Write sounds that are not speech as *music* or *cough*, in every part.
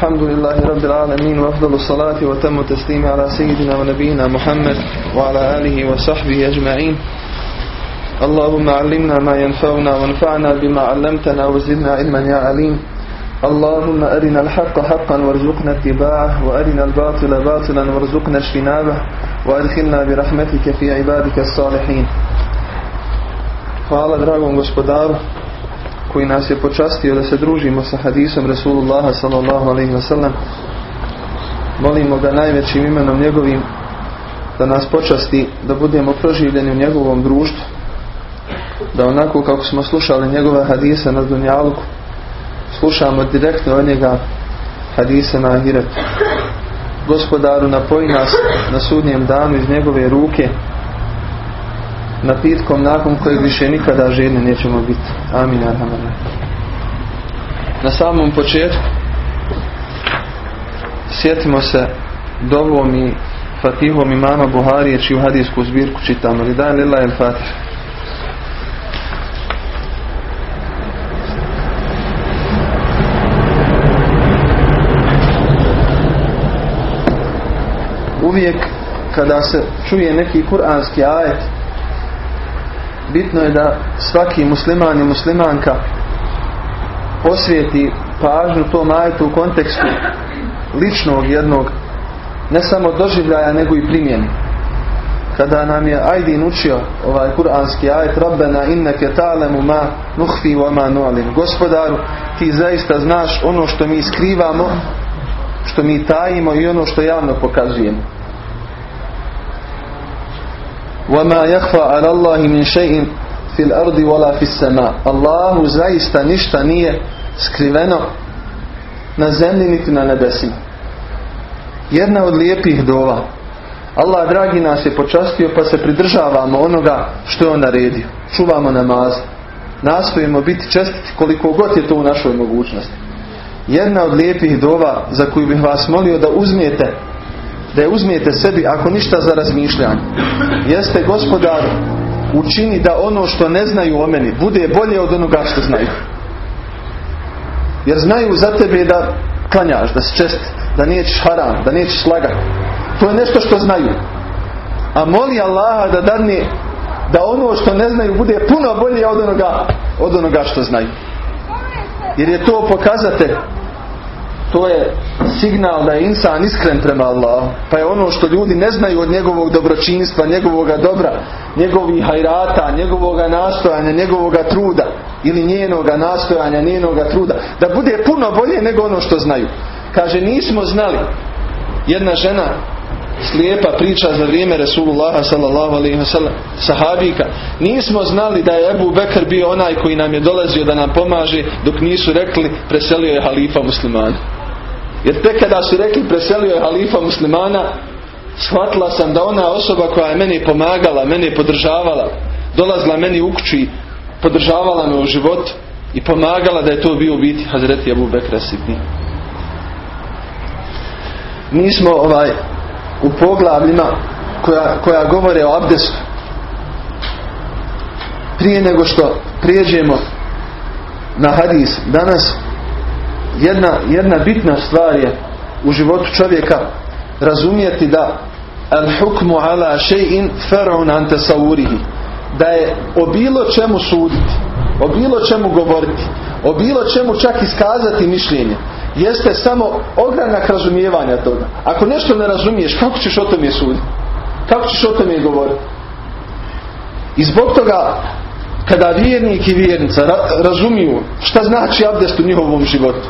الحمد لله رب العالمين وأفضل الصلاة وتم التسليم على سيدنا ونبينا محمد وعلى آله وصحبه أجمعين. اللهم علمنا ما ينفعنا وانفعنا بما علمتنا وزدنا علما يا عليم. اللهم أرنا الحق حقا وارزقنا اتباعه وأرنا الباطل باطلا وارزقنا اجتنابه وأدخلنا برحمتك في عبادك الصالحين. Hvala dragom gospodaru. Koji nas je počastio da se družimo sa hadisom Resulullaha sallallahu alaihi wasallam. Molimo ga najvećim imenom njegovim da nas počasti da budemo proživljeni u njegovom društvu. Da onako kako smo slušali njegove hadise na Dunjaluku slušamo direktno od njega hadise na Ahiretu. Gospodaru napoji nas na sudnjem danu iz njegove ruke napitkom nakon kojeg više nikada žedni nećemo biti. Amin. Na samom početku sjetimo se dovom i fatihom imama Buharije čiju hadijsku zbirku čitamo. Ridaj lila el fatih. Uvijek kada se čuje neki kuranski ajet bitno je da svaki musliman i muslimanka posvijeti pažnju tom ajetu u kontekstu ličnog jednog ne samo doživljaja nego i primjeni kada nam je Ajdin učio ovaj kuranski ajet Rabbena inneke ta'lemu ma nuhfi wa ma nu'lim. Gospodaru ti zaista znaš ono što mi skrivamo što mi tajimo i ono što javno pokazujemo وَمَا يَخْفَى عَلَى اللَّهِ مِنْ شَيْءٍ فِي الْأَرْضِ وَلَا فِي السَّمَاءِ Allahu zaista ništa nije skriveno na zemlji niti na nebesima. Jedna od lijepih dova. Allah dragi nas je počastio pa se pridržavamo onoga što je on naredio. Čuvamo namaz. Nastojimo biti čestiti koliko god je to u našoj mogućnosti. Jedna od lijepih dova za koju bih vas molio da uzmijete da je uzmijete sebi ako ništa za razmišljanje. Jeste gospodar učini da ono što ne znaju o meni bude bolje od onoga što znaju. Jer znaju za tebe da klanjaš, da si čest da nećeš haram, da nećeš slagati to je nešto što znaju. A moli Allaha da dadne da ono što ne znaju bude puno bolje od onoga, od onoga što znaju. Jer je to pokazatelj to je signal da je insan iskren prema Allahu. Pa je ono što ljudi ne znaju od njegovog dobročinstva, njegovoga dobra, njegovih hajrata, njegovoga nastojanja, njegovoga truda ili njenoga nastojanja, njenoga truda, da bude puno bolje nego ono što znaju. Kaže, nismo znali. Jedna žena slijepa priča za vrijeme Resulullaha sallallahu alaihi wa sallam sahabika. Nismo znali da je Ebu Bekr bio onaj koji nam je dolazio da nam pomaže dok nisu rekli preselio je halifa muslimana. Jer tek kada su rekli preselio je halifa muslimana, shvatila sam da ona osoba koja je meni pomagala, meni podržavala, dolazila meni u kući, podržavala me u životu i pomagala da je to bio biti Hazreti Abu Bekra Sidni. Mi smo ovaj, u poglavljima koja, koja govore o abdestu. Prije nego što prijeđemo na hadis danas, jedna, jedna bitna stvar je u životu čovjeka razumijeti da al hukmu ala shay'in far'un an tasawwurihi. Da je o bilo čemu suditi o bilo čemu govoriti o bilo čemu čak iskazati mišljenje jeste samo ogranak razumijevanja toga. Ako nešto ne razumiješ kako ćeš o tome suditi? Kako ćeš o tome govoriti? I zbog toga kada vjernik i vjernica razumiju šta znači abdest u njihovom životu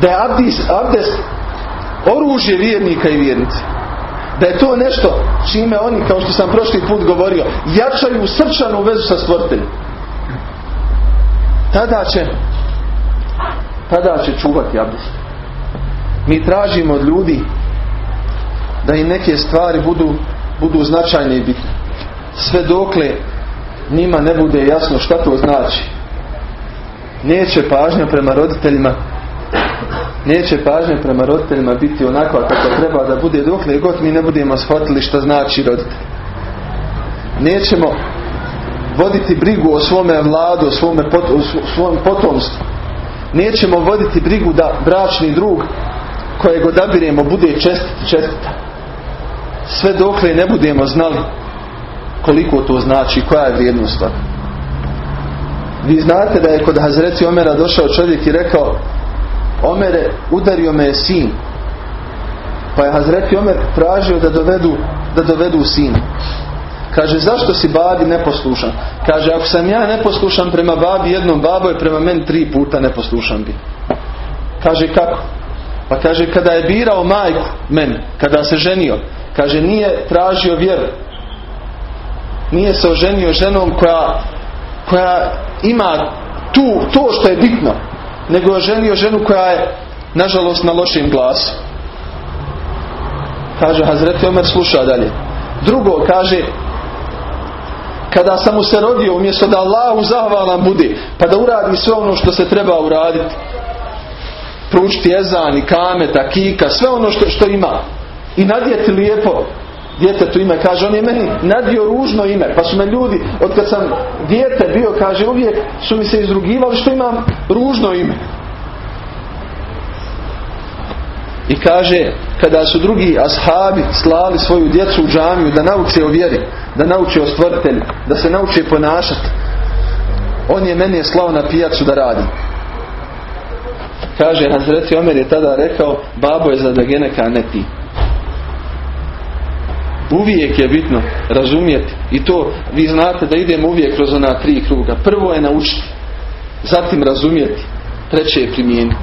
da je abdest, abdest oružje vjernika i vjernice da je to nešto čime oni kao što sam prošli put govorio jačaju srčanu vezu sa stvrteljem tada će tada će čuvati abdest. Mi tražimo od ljudi da im neke stvari budu, budu značajne i bitne. Sve dokle njima ne bude jasno šta to znači. Neće pažnja prema roditeljima neće pažnja prema roditeljima biti onakva kako treba da bude dokle god mi ne budemo shvatili šta znači roditelj. Nećemo voditi brigu o svome vladu o svome pot, o svom potomstvu. Nećemo voditi brigu da bračni drug kojeg odabiremo bude čestit, čestita. Sve dokle ne budemo znali koliko to znači, koja je vrijednost toga. Vi znate da je kod Hazreti Omera došao čovjek i rekao Omere, udario me je sin. Pa je Hazreti Omer tražio da dovedu, da dovedu sina. Kaže, zašto si babi neposlušan? Kaže, ako sam ja neposlušan prema babi jednom, babo je prema meni tri puta neposlušan bi. Kaže, kako? Pa kaže, kada je birao majku meni, kada se ženio, kaže, nije tražio vjeru. Nije se oženio ženom koja, koja ima tu, to što je bitno, nego je ženio ženu koja je, nažalost, na lošim glasu. Kaže, Hazreti Omer sluša dalje. Drugo, kaže, kada sam mu se rodio umjesto da Allahu zahvalan bude pa da uradi sve ono što se treba uraditi pručiti ezan i kameta, kika sve ono što, što ima i nadjeti lijepo djetetu ime, kaže on je meni nadio ružno ime, pa su me ljudi od kad sam dijete bio, kaže uvijek su mi se izrugivali što imam ružno ime i kaže kada su drugi ashabi slali svoju djecu u džamiju da nauče o vjeri, da nauče o stvoritelju, da se nauče ponašati. On je meni slao na pijacu da radi. Kaže, Hazreti Omer je tada rekao, babo je za da geneka, ne ti. Uvijek je bitno razumjeti i to vi znate da idemo uvijek kroz ona tri kruga. Prvo je naučiti, zatim razumjeti, treće je primijeniti.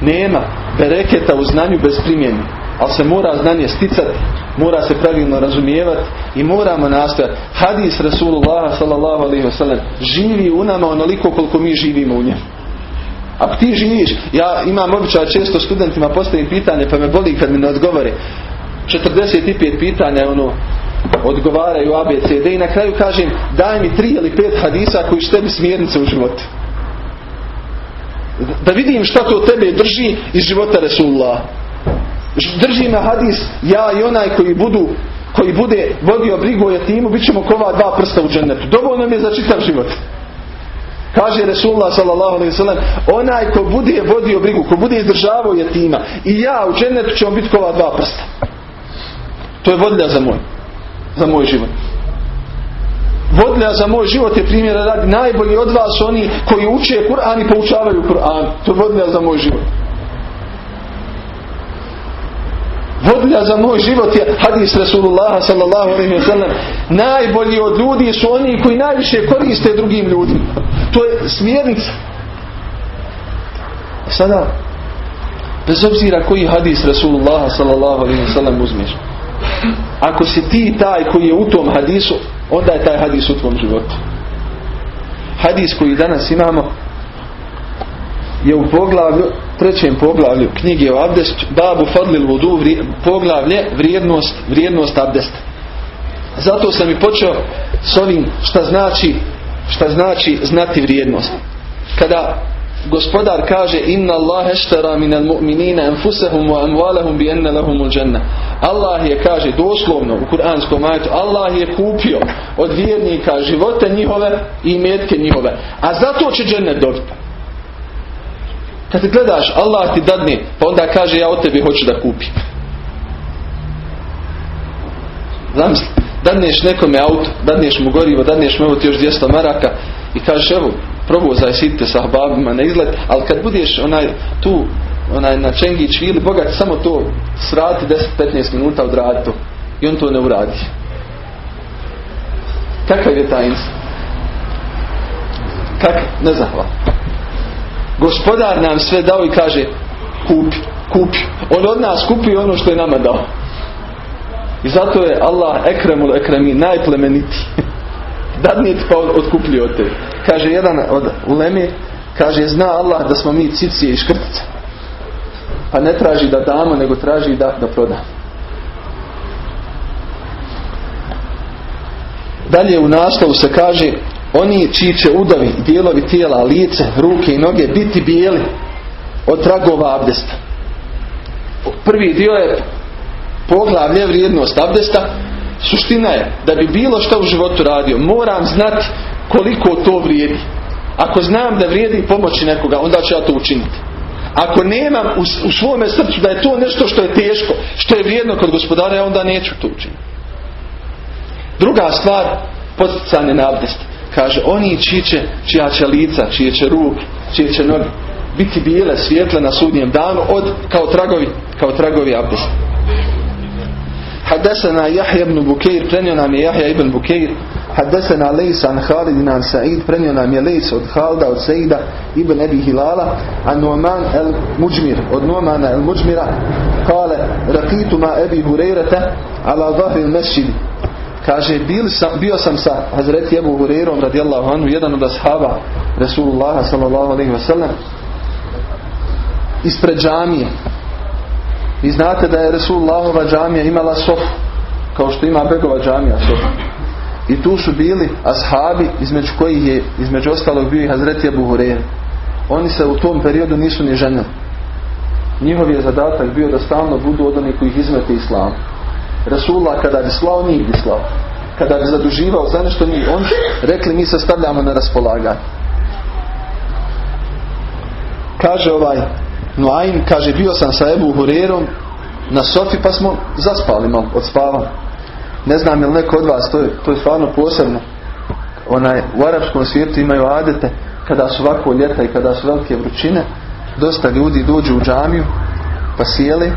Nema bereketa u znanju bez primjene. Ali se mora znanje sticati, mora se pravilno razumijevati i moramo nastojati. Hadis Rasulullah wasallam živi u nama onoliko koliko mi živimo u njemu. Ako ti živiš, ja imam običaj često studentima postavim pitanje pa me boli kad mi ne odgovore. 45 pitanja ono odgovaraju ABCD i na kraju kažem daj mi tri ili pet hadisa koji će tebi smjernice u životu. Da vidim šta to tebe drži iz života Resulullah. Drži na hadis ja i onaj koji budu koji bude vodio brigu o jetimu, bit ćemo kova dva prsta u džennetu. Dovoljno mi je za čitav život. Kaže Resulullah sallallahu alaihi sallam, onaj ko bude vodio brigu, ko bude izdržavao jetima i ja u džennetu ćemo biti kova dva prsta. To je vodlja za moj, za moj život. Vodlja za moj život je primjer radi najbolji od vas oni koji uče Kur'an i poučavaju Kur'an. To je vodlja za moj život. Vodlja za moj život je hadis Rasulullah sallallahu alaihi wa sallam. Najbolji od ljudi su oni koji najviše koriste drugim ljudima. To je smjernica. Sada, bez obzira koji hadis Rasulullah sallallahu alaihi wa sallam uzmeš. Ako si ti taj koji je u tom hadisu, onda je taj hadis u tvom životu. Hadis koji danas imamo je u poglavlju, trećem poglavlju knjige o abdestu, babu fadlil vodu, poglavlje vrijednost, vrijednost abdesta. Zato sam i počeo s ovim šta znači, šta znači znati vrijednost. Kada gospodar kaže inna Allah eštara min al mu'minina anfusahum wa amwalahum bi anna lahumul. Allah je kaže doslovno u kuranskom ajetu Allah je kupio od vjernika živote njihove i metke njihove. A zato će džennet dobiti. Kad ti gledaš Allah ti dadne pa onda kaže ja od tebi hoću da kupim. Zamisli, dadneš nekome auto, dadneš mu gorivo, dadneš mu još 200 maraka i kažeš evo probozaj sidite sa babima na izlet, ali kad budeš onaj tu onaj na Čengić vili, bogat samo to srati 10-15 minuta odradi to. I on to ne uradi. Kakav je taj insan? Kak? Nezahval. Gospodar nam sve dao i kaže kupi, kupi. On od nas kupi ono što je nama dao. I zato je Allah ekremul ekremi najplemeniti. *laughs* Dadnije pa otkupljio od tebe. Kaže jedan od ulemi, kaže zna Allah da smo mi cicije i škrtice. Pa ne traži da damo, nego traži da, da prodamo. Dalje u naslovu se kaže oni čiji će udovi, dijelovi tijela, lice, ruke i noge biti bijeli od tragova abdesta. Prvi dio je poglavlje vrijednost abdesta. Suština je da bi bilo što u životu radio moram znati koliko to vrijedi. Ako znam da vrijedi pomoći nekoga onda ću ja to učiniti. Ako nemam u, u svome srcu da je to nešto što je teško, što je vrijedno kod gospodara, ja onda neću to učiniti. Druga stvar, posticanje na abdest. Kaže, oni čije će, čija će lica, čije će ruk, čije će noge biti bijele, svijetle na sudnjem danu od, kao tragovi, kao tragovi abdesta. Hadesana Jahja ibn Bukeir, prenio nam je Jahja ibn Bukir, Hadesena Lejs an Halid an Said, prenio nam je Lejs od Halda, od Saida, Ibn Ebi Hilala, a Numan el Muđmir, od Numana el Muđmira, kale, rakitu ma Ebi Hurejrete, ala zahri mesjidi. Kaže, bil sam, bio sam sa Hazreti Ebu Hureyrom, radijallahu anhu, jedan od ashaba Resulullaha, sallallahu alaihi wa sallam, ispred džamije. Vi znate da je Resulullahova džamija imala sof, kao što ima Begova džamija sof i tu su bili ashabi između kojih je između ostalog bio i Hazreti Abu Hureyre oni se u tom periodu nisu ni ženili. Njihov je zadatak bio da stalno budu od onih koji izmete islam. Rasulullah kada bi slao njih bi slao. Kada bi zaduživao za nešto njih on rekli mi se stavljamo na raspolaganje. Kaže ovaj Nuaim kaže bio sam sa Ebu Hurerom na sofi pa smo zaspali malo od spava. Ne znam je li neko od vas, to je, to je stvarno posebno. Onaj, u arapskom svijetu imaju adete kada su ovako ljeta i kada su velike vrućine, dosta ljudi dođu u džamiju pa sjeli,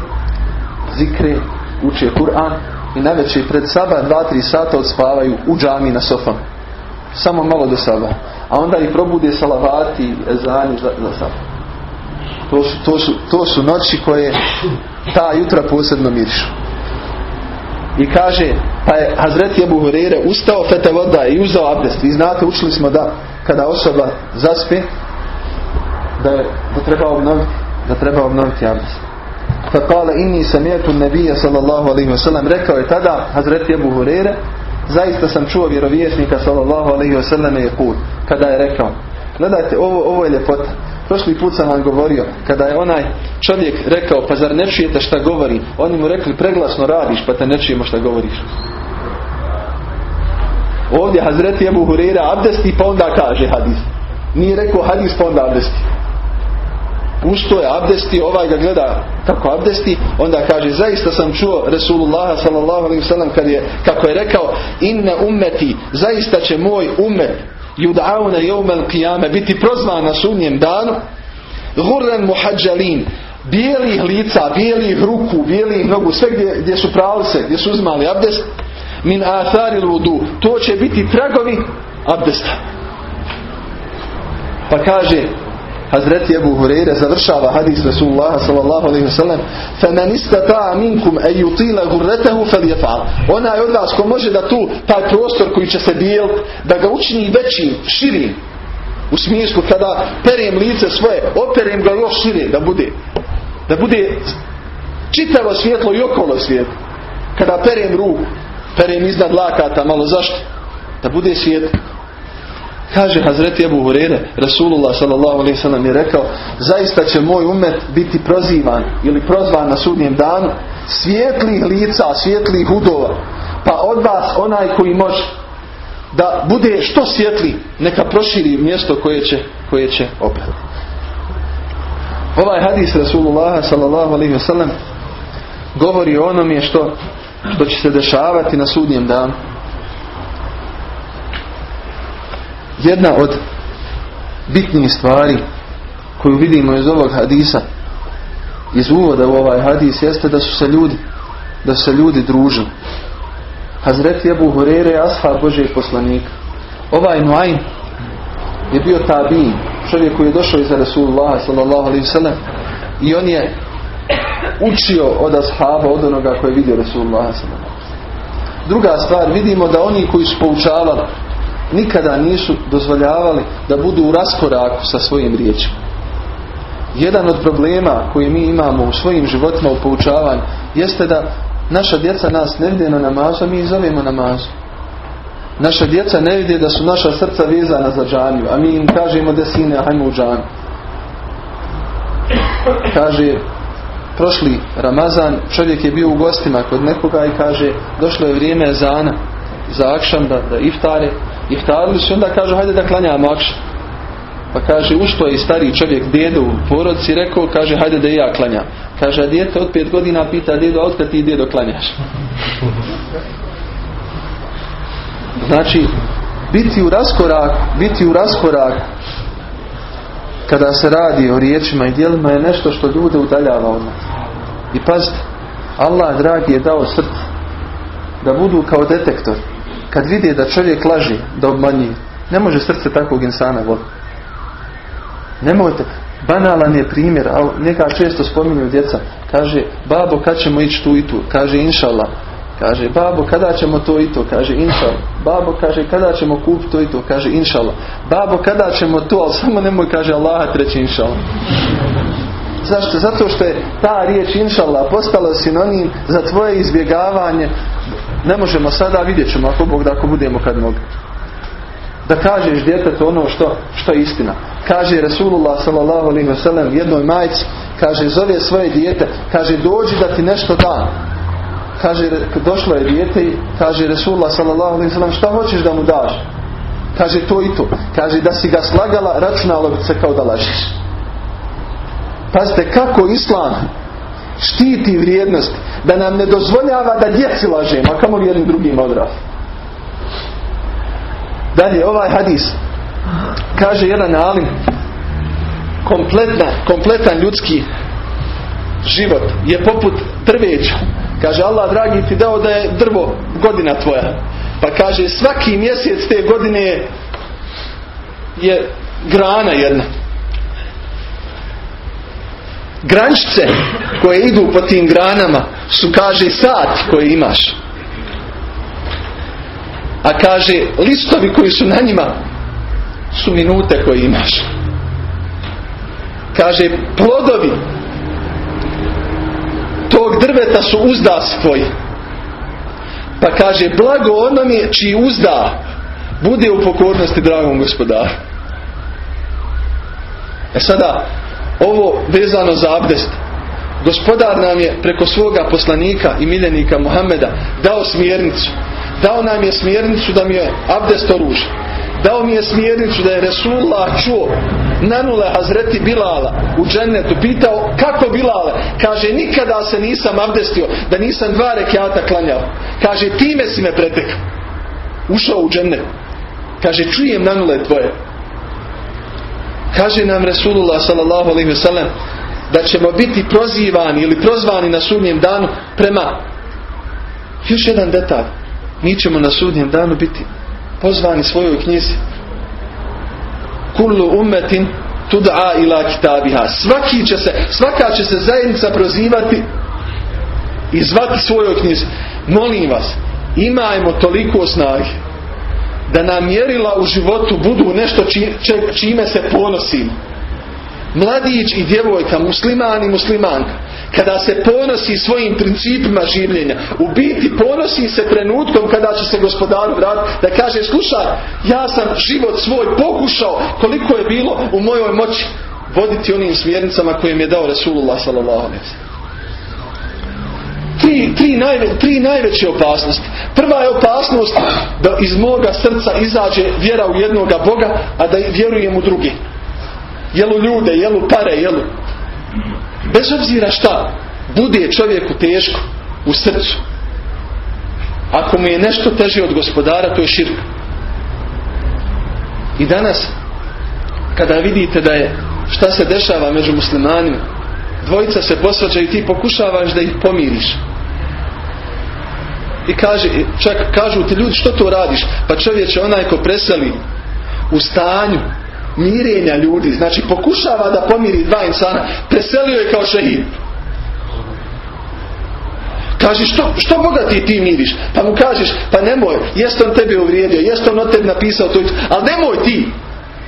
zikre, uče Kur'an i najveće pred saba dva, tri sata odspavaju u džamiji na sofama. Samo malo do saba. A onda i probude salavati, ezani za, za saba. To su, to, su, to su noći koje ta jutra posebno mirišu. I kaže, pa je Hazreti Ebu Hurere ustao fete voda i uzao abdest. Vi znate, učili smo da kada osoba zaspe, da, je, da treba obnoviti, da treba obnoviti abdest. Pa kale inni samijetu nebija sallallahu alaihi wa sallam rekao je tada Hazreti Ebu Hurere zaista sam čuo vjerovjesnika sallallahu alaihi wa sallam je kul kada je rekao gledajte ovo, ovo je ljepota Prošli put sam vam govorio, kada je onaj čovjek rekao, pa zar ne čujete šta govori? Oni mu rekli, preglasno radiš, pa te ne čujemo šta govoriš. Ovdje Hazreti Ebu Hurera abdesti, pa onda kaže hadis. Nije rekao hadis, pa onda abdesti. Usto je abdesti, ovaj ga gleda kako abdesti, onda kaže, zaista sam čuo alaihi sallam kad je, kako je rekao, inne ummeti, zaista će moj umet yud'auna yawm al-qiyamah biti prozvan na sudnjem danu gurran muhajjalin bijelih lica, bijelih ruku, bijelih nogu, sve gdje, gdje su pravili se, gdje su uzmali abdest, min athari vudu. To će biti tragovi abdesta. Pa kaže Hazreti Ebu Hureyre završava hadis Rasulullah sallallahu alaihi wa sallam فَمَنْ إِسْتَطَعَ مِنْكُمْ أَنْ يُطِيلَ غُرَّتَهُ فَلْيَفَعَلْ Onaj od vas ko može da tu, taj prostor koji će se bijel, da ga učini većim, širim. U smislu kada perem lice svoje, operem ga još šire, da bude. Da bude čitavo svjetlo i okolo svjetlo. Kada perem ruku, perem iznad lakata, malo zašto? Da bude svjetlo. Kaže Hazreti Abu Hurere, Rasulullah sallam je rekao, zaista će moj umet biti prozivan ili prozvan na sudnjem danu svijetlih lica, svijetlih hudova. Pa od vas onaj koji može da bude što svjetli, neka proširi mjesto koje će, koje će oprati. Ovaj hadis Rasulullah sallam govori o onome što, što će se dešavati na sudnjem danu. jedna od bitnijih stvari koju vidimo iz ovog hadisa iz uvoda u ovaj hadis jeste da su se ljudi da su se ljudi družili Hazreti Abu Hurere je ashab Božeg poslanika ovaj Nuaym je bio tabin čovjek koji je došao iza Rasulullah sallallahu alaihi sallam i on je učio od ashaba od onoga koje je vidio sallallahu druga stvar vidimo da oni koji su poučavali nikada nisu dozvoljavali da budu u raskoraku sa svojim riječima. Jedan od problema koji mi imamo u svojim životima u poučavanju jeste da naša djeca nas ne vide na namazu, a mi ih zovemo namazu. Naša djeca ne vide da su naša srca vezana za džaniju, a mi im kažemo da sine, hajmo u džaniju. Kaže, prošli Ramazan, čovjek je bio u gostima kod nekoga i kaže, došlo je vrijeme zana, za akšam, da, da iftare, iftarili su onda kažu hajde da klanjamo akšam. Pa kaže, ušto je stari čovjek dedo u porodci, rekao, kaže, hajde da i ja klanjam. Kaže, a dijete od pet godina pita dedo, a otkad ti dedo klanjaš? *laughs* Znači, biti u raskorak, biti u raskorak kada se radi o riječima i dijelima je nešto što ljude udaljava od nas. I pazite, Allah dragi je dao srce da budu kao detektor. Kad vidi da čovjek laži, da obmanjuje, ne može srce takvog insana voditi. Nemojte, banalan je primjer, ali njega često spominju djeca. Kaže, babo, kad ćemo ići tu i tu? Kaže, inšallah. Kaže, babo, kada ćemo to i to? Kaže, inšallah. Babo, kaže, kada ćemo kupiti to i to? Kaže, inšallah. Babo, kada ćemo to? Ali samo nemoj, kaže, Allah treći inšallah. Zašto? Zato što je ta riječ inšallah postala sinonim za tvoje izbjegavanje. Ne možemo sada, vidjet ćemo ako Bog da ako budemo kad mogu. Da kažeš djetetu ono što, što je istina. Kaže alaihi wasallam jednoj majci, kaže zove svoje dijete, kaže dođi da ti nešto da. Kaže, došlo je dijete kaže alaihi wasallam šta hoćeš da mu daš? Kaže to i to. Kaže da si ga slagala, računalo bi se kao da lažiš. Pazite kako Islam štiti vrijednost da nam ne dozvoljava da djeci lažemo, a kamo jednim drugim odrasli. Dalje, ovaj hadis kaže jedan alim kompletna, kompletan ljudski život je poput drveća. Kaže Allah dragi ti dao da je drvo godina tvoja. Pa kaže svaki mjesec te godine je grana jedna. Grančice koje idu po tim granama su kaže sat koji imaš. A kaže listovi koji su na njima su minute koje imaš. Kaže plodovi drveta su uzdas tvoj. Pa kaže blago onome čiji uzda bude u pokornosti dragom gospodaru. E sada ovo vezano za abdest. Gospodar nam je preko svoga poslanika i miljenika Muhameda dao smjernicu. Dao nam je smjernicu da mi je abdest oružje. Dao mi je smjernicu da je Resulullah čuo nanule Hazreti Bilala u džennetu. Pitao kako Bilale? Kaže nikada se nisam abdestio da nisam dva rekiata klanjao. Kaže time si me pretekao. Ušao u džennet. Kaže čujem nanule tvoje. Kaže nam Resulullah sallallahu alaihi wasallam da ćemo biti prozivani ili prozvani na sudnjem danu prema još jedan detalj. Mi ćemo na sudnjem danu biti pozvani svojoj knjizi. Kullu ummetin tud'a ila kitabiha. Svaki će se, svaka će se zajednica prozivati i zvati svojoj knjizi. Molim vas, imajmo toliko snage da nam mjerila u životu budu nešto čime se ponosimo. Mladić i djevojka, musliman i muslimanka, kada se ponosi svojim principima življenja, u biti ponosi se trenutkom kada će se gospodaru vratiti, da kaže, slušaj, ja sam život svoj pokušao koliko je bilo u mojoj moći voditi onim smjernicama koje mi je dao Resulullah sallallahu Tri, tri, najve, tri najveće opasnosti. Prva je opasnost da iz moga srca izađe vjera u jednoga Boga, a da vjerujem u drugi. Jelu ljude, jelu pare, jelu. Bez obzira šta, bude čovjeku teško u srcu. Ako mu je nešto teže od gospodara, to je širka. I danas, kada vidite da je šta se dešava među muslimanima, dvojica se posvađaju i ti pokušavaš da ih pomiriš. I kaže, čak kažu ti ljudi što to radiš? Pa čovječe onaj ko preseli u stanju mirenja ljudi, znači pokušava da pomiri dva insana, preselio je kao šehid. Kaže, što, što Boga ti ti miriš? Pa mu kažeš, pa nemoj, jest on tebe uvrijedio, jest on od tebe napisao to, ali nemoj ti,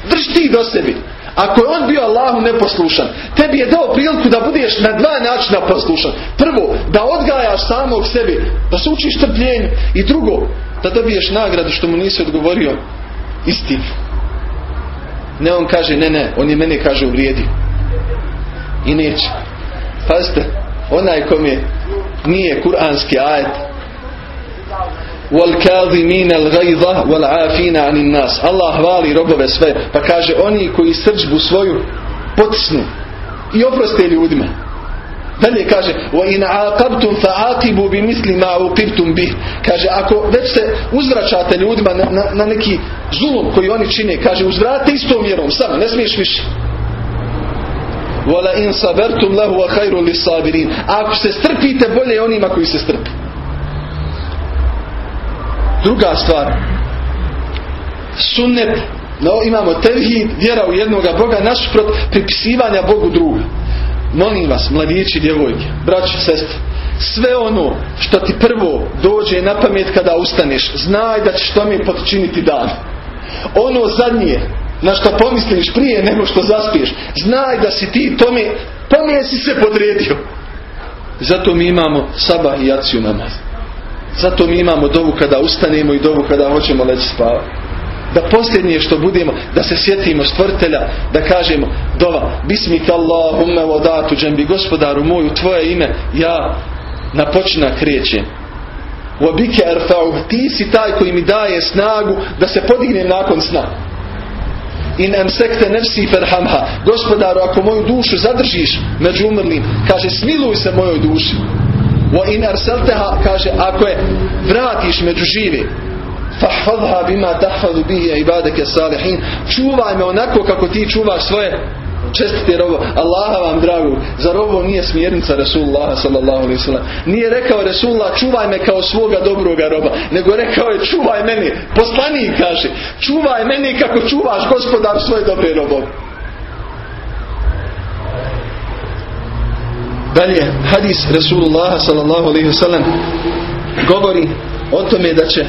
drž ti do sebi. Ako je on bio Allahu neposlušan, tebi je dao priliku da budeš na dva načina poslušan. Prvo, da odgajaš samog sebi, da se učiš trpljenju. I drugo, da dobiješ nagradu što mu nisi odgovorio istinu. Ne on kaže, ne, ne, on je mene kaže uvrijedi. I neće. Pazite, onaj kom je nije kuranski ajet وَالْكَاظِمِينَ الْغَيْظَ وَالْعَافِينَ عَنِ النَّاسِ Allah hvali robove sve. Pa kaže oni koji srđbu svoju potisnu i oproste ljudima. Dalje kaže: "Wa in aqabtum fa'aqibu bimisli ma uqibtum bih." Kaže ako već se uzvraćate ljudima na, na, na neki zulum koji oni čine, kaže uzvrati istom mjerom, samo ne smiješ više. "Wa in sabartum lahu wa khairul lisabirin." Ako se strpite, bolje je onima koji se strpe. Druga stvar. Sunnet, no, imamo tevhid, vjera u jednoga Boga, nasuprot pripisivanja Bogu drugog. Molim vas, mladići, djevojke, braći, sestre, sve ono što ti prvo dođe na pamet kada ustaneš, znaj da ćeš tome potčiniti dan. Ono zadnje na što pomisliš prije nego što zaspiješ, znaj da si ti tome, tome si se podredio. Zato mi imamo sabah i aciju namaz. Zato mi imamo dovu kada ustanemo i dovu kada hoćemo leći spavati. Da posljednje što budemo, da se sjetimo stvrtelja, da kažemo dova, bismika Allahumme vodatu džembi, gospodaru moj, u tvoje ime, ja na počinak krećem. Wabike erfa'u, ti si taj koji mi daje snagu da se podignem nakon sna. In emsekte nefsi ferhamha, gospodaru, ako moju dušu zadržiš među umrlim, kaže, smiluj se mojoj duši. Wa in kaže, ako je vratiš među živi, fahfadha bima tahfadu bihi ibadake salihin čuvaj me onako kako ti čuvaš svoje čestite robo Allaha vam dragu zar ovo nije smjernica Resulullah sallallahu alaihi sallam? Nije rekao Resulullah čuvaj me kao svoga dobroga roba nego rekao je čuvaj meni poslanik kaže čuvaj meni kako čuvaš gospodar svoje dobre robove Dalje, hadis Resulullah sallallahu alaihi sallam govori o tome da će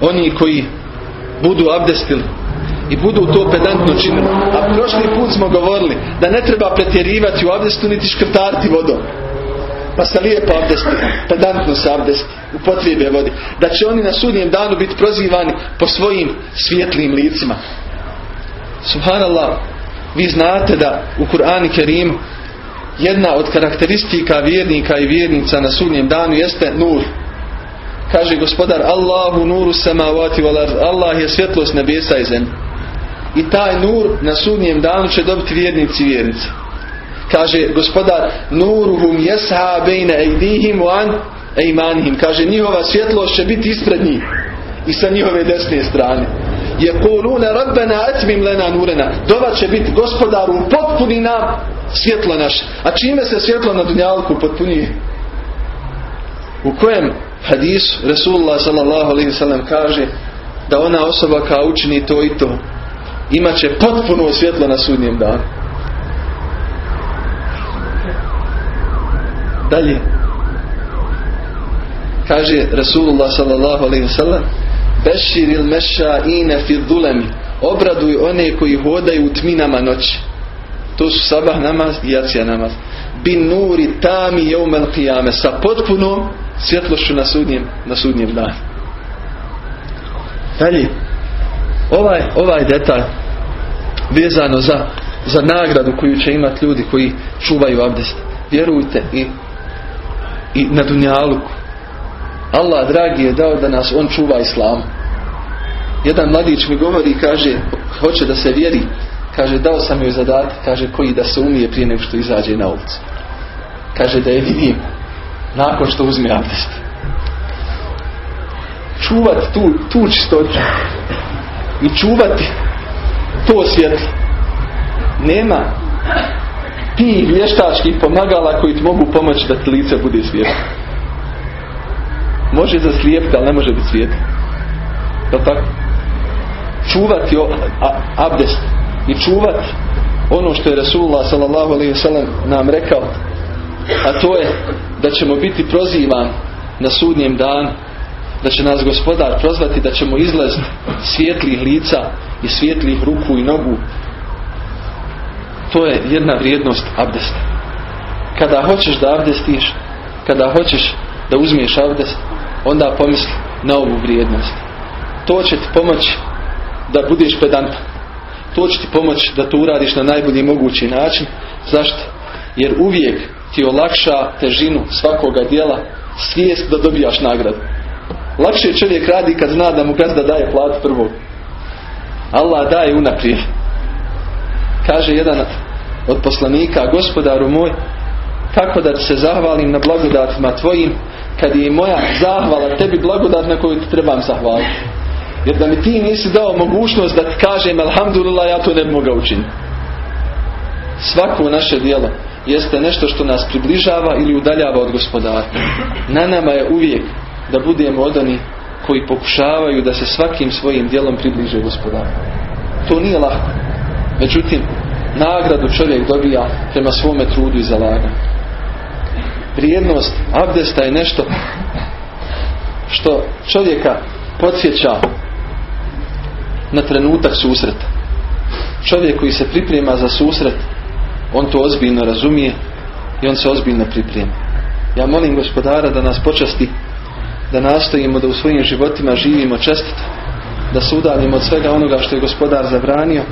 oni koji budu abdestili i budu to pedantno činili. A prošli put smo govorili da ne treba pretjerivati u abdestu niti škrtariti vodom. Pa se lijepo abdesti, pedantno se abdesti, u potrijebe vodi. Da će oni na sudnjem danu biti prozivani po svojim svjetlim licima. Subhanallah, vi znate da u Kur'ani Kerim jedna od karakteristika vjernika i vjernica na sudnjem danu jeste nur kaže gospodar Allahu nuru samavati wal ard. Allah je svjetlost nebesa i zemlje. I taj nur na sudnjem danu će dobiti vjernici vjernice. Kaže gospodar nuruhum yasha baina aydihim wa an aymanihim kaže njihova svjetlost će biti ispred njih i sa njihove desne strane. Yaquluna rabbana atmim lana nurana dova će biti gospodaru potpuni nam svjetlo naše a čime se svjetlo na dunjalku potpunije u kojem hadisu Resulullah sallam kaže da ona osoba kao učini to i to imat će potpuno svjetlo na sudnjem danu. Dalje. Kaže Resulullah alaihi sallam Beširil meša ine fi dhulemi Obraduj one koji hodaju u tminama noći. To su sabah namaz i jacija namaz. Bin nuri tami jeumel qiyame. Sa potpunom svjetlošću na sudnjem, na sudnjem danu. Dalje, ovaj, ovaj detalj vezano za, za nagradu koju će imati ljudi koji čuvaju abdest. Vjerujte i, i na dunjaluku. Allah dragi je dao da nas on čuva islam. Jedan mladić mi govori i kaže, hoće da se vjeri. Kaže, dao sam joj zadatak, kaže, koji da se umije prije nego što izađe na ulicu. Kaže, da je vidim nakon što uzme abdest. Čuvati tu, tu čistoću i čuvati to svjetlo. Nema ti vještačkih pomagala koji ti mogu pomoći da ti lice bude svijetlo. Može zaslijepiti, ali ne može biti svijetlo. Je tako? Čuvati abdest i čuvati ono što je Rasulullah sallallahu alaihi nam rekao a to je da ćemo biti prozivan na sudnjem danu da će nas gospodar prozvati da ćemo izlaziti svijetlih lica i svijetlih ruku i nogu. To je jedna vrijednost abdesta. Kada hoćeš da abdestiš kada hoćeš da uzmiješ abdest onda pomisli na ovu vrijednost. To će ti pomoći da budeš pedantan. To će ti pomoći da to uradiš na najbolji mogući način. Zašto? jer uvijek ti olakša težinu svakoga dijela svijest da dobijaš nagradu. Lakše čovjek radi kad zna da mu gazda daje platu prvog. Allah daje unaprijed. Kaže jedan od poslanika, gospodaru moj, kako da se zahvalim na blagodatima tvojim, kad je moja zahvala tebi blagodat na koju ti trebam zahvaliti. Jer da mi ti nisi dao mogućnost da ti kažem alhamdulillah ja to ne bi mogao učiniti. Svako naše djelo jeste nešto što nas približava ili udaljava od gospodara. Na nama je uvijek da budemo odani koji pokušavaju da se svakim svojim djelom približe gospodaru. To nije lako. Međutim, nagradu čovjek dobija prema svome trudu i zalaganju. Vrijednost abdesta je nešto što čovjeka podsjeća na trenutak susreta. Čovjek koji se priprema za susret, on to ozbiljno razumije i on se ozbiljno priprema. Ja molim gospodara da nas počasti da nastojimo da u svojim životima živimo čestito, da se udaljimo od svega onoga što je gospodar zabranio,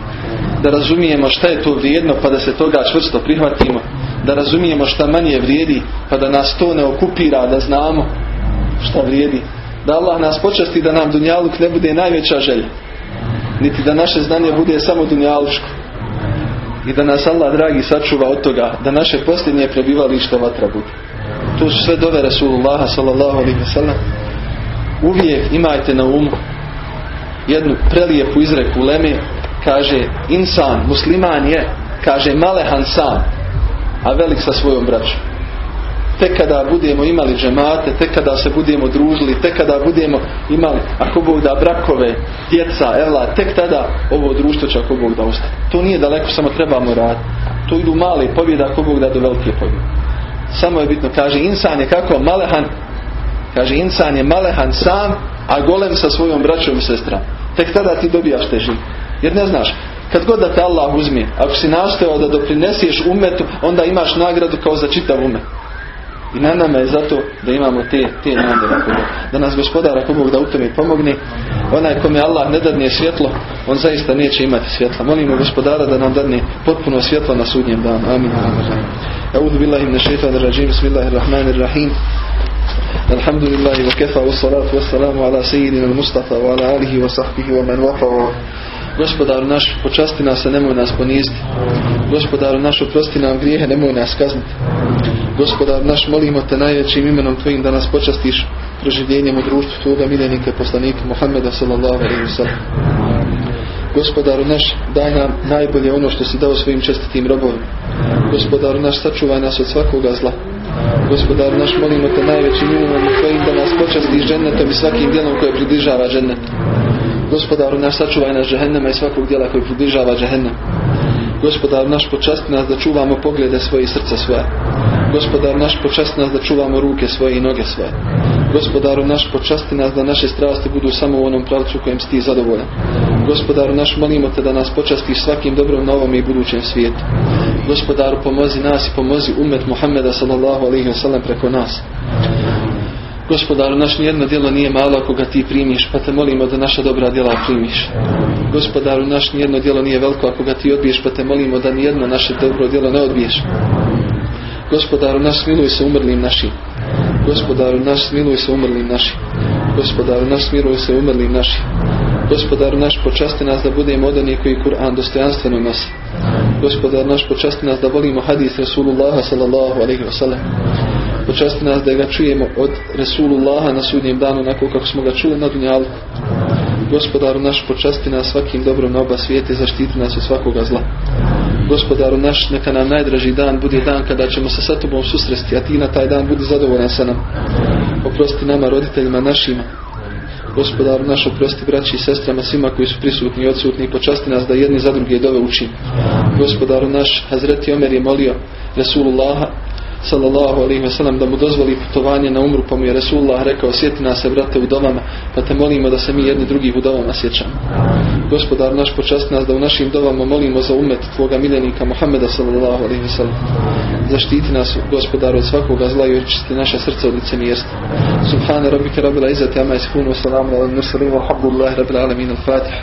da razumijemo šta je to vrijedno pa da se toga čvrsto prihvatimo, da razumijemo šta manje vrijedi pa da nas to ne okupira, da znamo šta vrijedi. Da Allah nas počasti da nam dunjaluk ne bude najveća želja, niti da naše znanje bude samo dunjaluško. I da nas Allah dragi sačuva od toga da naše posljednje prebivalište vatra bude. To su sve dove Rasulullaha sallallahu alaihi wasallam. Uvijek imajte na umu jednu prelijepu izreku Leme kaže insan, musliman je kaže malehan sam a velik sa svojom braćom tek kada budemo imali džemate tek kada se budemo družili tek kada budemo imali ako Bog da brakove djeca, ela, tek tada ovo društvo će ako Bog da ostane to nije daleko, samo trebamo raditi. To idu male pobjede ako Bog da do velike pobjede. Samo je bitno, kaže insan je kako? Malehan. Kaže insan je malehan sam a golem sa svojom braćom i sestram. Tek tada ti dobijaš težinu. Jer ne znaš, kad god da te Allah uzme, ako si nastojao da doprinesiješ umetu, onda imaš nagradu kao za čitav umet. I na nama je zato da imamo te, te namjere. Da nas gospodar ako Bog da u tome pomogne. Onaj kome Allah ne dadne svjetlo, on zaista neće imati svjetla. Molimo gospodara da nam dadne potpuno svjetlo na sudnjem danu. Amin. A'udhu billahi min shaitanir rajim. Bismillahirrahmanirrahim. Alhamdulillahi wa kafa wa salatu wa salamu ala sayyidina al-Mustafa wa ala alihi wa sahbihi wa man wafa Gospodaru naš, počasti nas, a nemoj nas poniziti. Gospodaru naš, oprosti nam grijehe, nemoj nas kazniti. Gospodar naš, molimo te najvećim imenom Tvojim da nas počastiš proživljenjem u društvu Tvoga miljenika poslanika Muhammeda sallallahu alaihi wa sallam. Gospodaru naš, daj nam najbolje ono što si dao svojim čestitim robovima. Gospodaru naš, sačuvaj nas od svakoga zla. Gospodaru naš, molimo te najvećim imenom Tvojim da nas počastiš džennetom i svakim djelom koje približava džennet. Gospodaru naš, sačuvaj nas džehennema i svakog djela koji približava džehennem. Gospodar naš počasti nas da čuvamo poglede svoje i srca svoje. Gospodar naš počasti nas da čuvamo ruke svoje i noge svoje. Gospodaru naš počasti nas da naše strasti budu samo u onom pravcu kojem si ti zadovoljan. Gospodaru naš molimo te da nas počastiš svakim dobrom na ovom i budućem svijetu. Gospodaru pomozi nas i pomozi umet Muhammeda sallallahu alaihi wasallam preko nas. Gospodaru, naš nijedno djelo nije malo ako ga ti primiš, pa te molimo da naša dobra djela primiš. Gospodaru, naš nijedno djelo nije veliko ako ga ti odbiješ, pa te molimo da nijedno naše dobro djelo ne odbiješ. Gospodaru, naš smiluj se umrlim našim. Gospodaru, naš smiluj se umrlim našim. Gospodaru, naš smiluj se umrlim našim. Gospodaru, naš počasti nas da budemo odani koji Kur'an dostojanstveno nosi. Gospodar naš počasti nas da volimo hadis Rasulullaha sallallahu alaihi wa sallam počasti nas da ga čujemo od Resulullaha na sudnjem danu onako kako smo ga čuli na Dunjalku. Gospodaru naš počasti nas svakim dobrom na oba svijete zaštiti nas od svakoga zla. Gospodaru naš neka nam najdraži dan bude dan kada ćemo se sa tobom susresti, a ti na taj dan budi zadovoljan sa nam. Oprosti nama roditeljima našima. Gospodaru naš oprosti braći i sestrama svima koji su prisutni i odsutni počasti nas da jedni za druge dove učini. Gospodaru naš Hazreti Omer je molio Resulullaha sallallahu alaihi wa sallam da mu dozvoli putovanje na umru pa mu je Resulullah rekao sjeti nas se brate u domama pa te molimo da se mi jedni drugih u domama sjećamo. Gospodar naš počast nas da u našim domama molimo za umet tvoga miljenika Muhammeda sallallahu alaihi wa sallam. Zaštiti nas gospodar od svakoga zla i očisti naša srca od licemjerstva. Subhana rabbika rabbil izzati amma yasifun wa salamun ala al-mursalin walhamdulillahi rabbil alamin. Al-fatih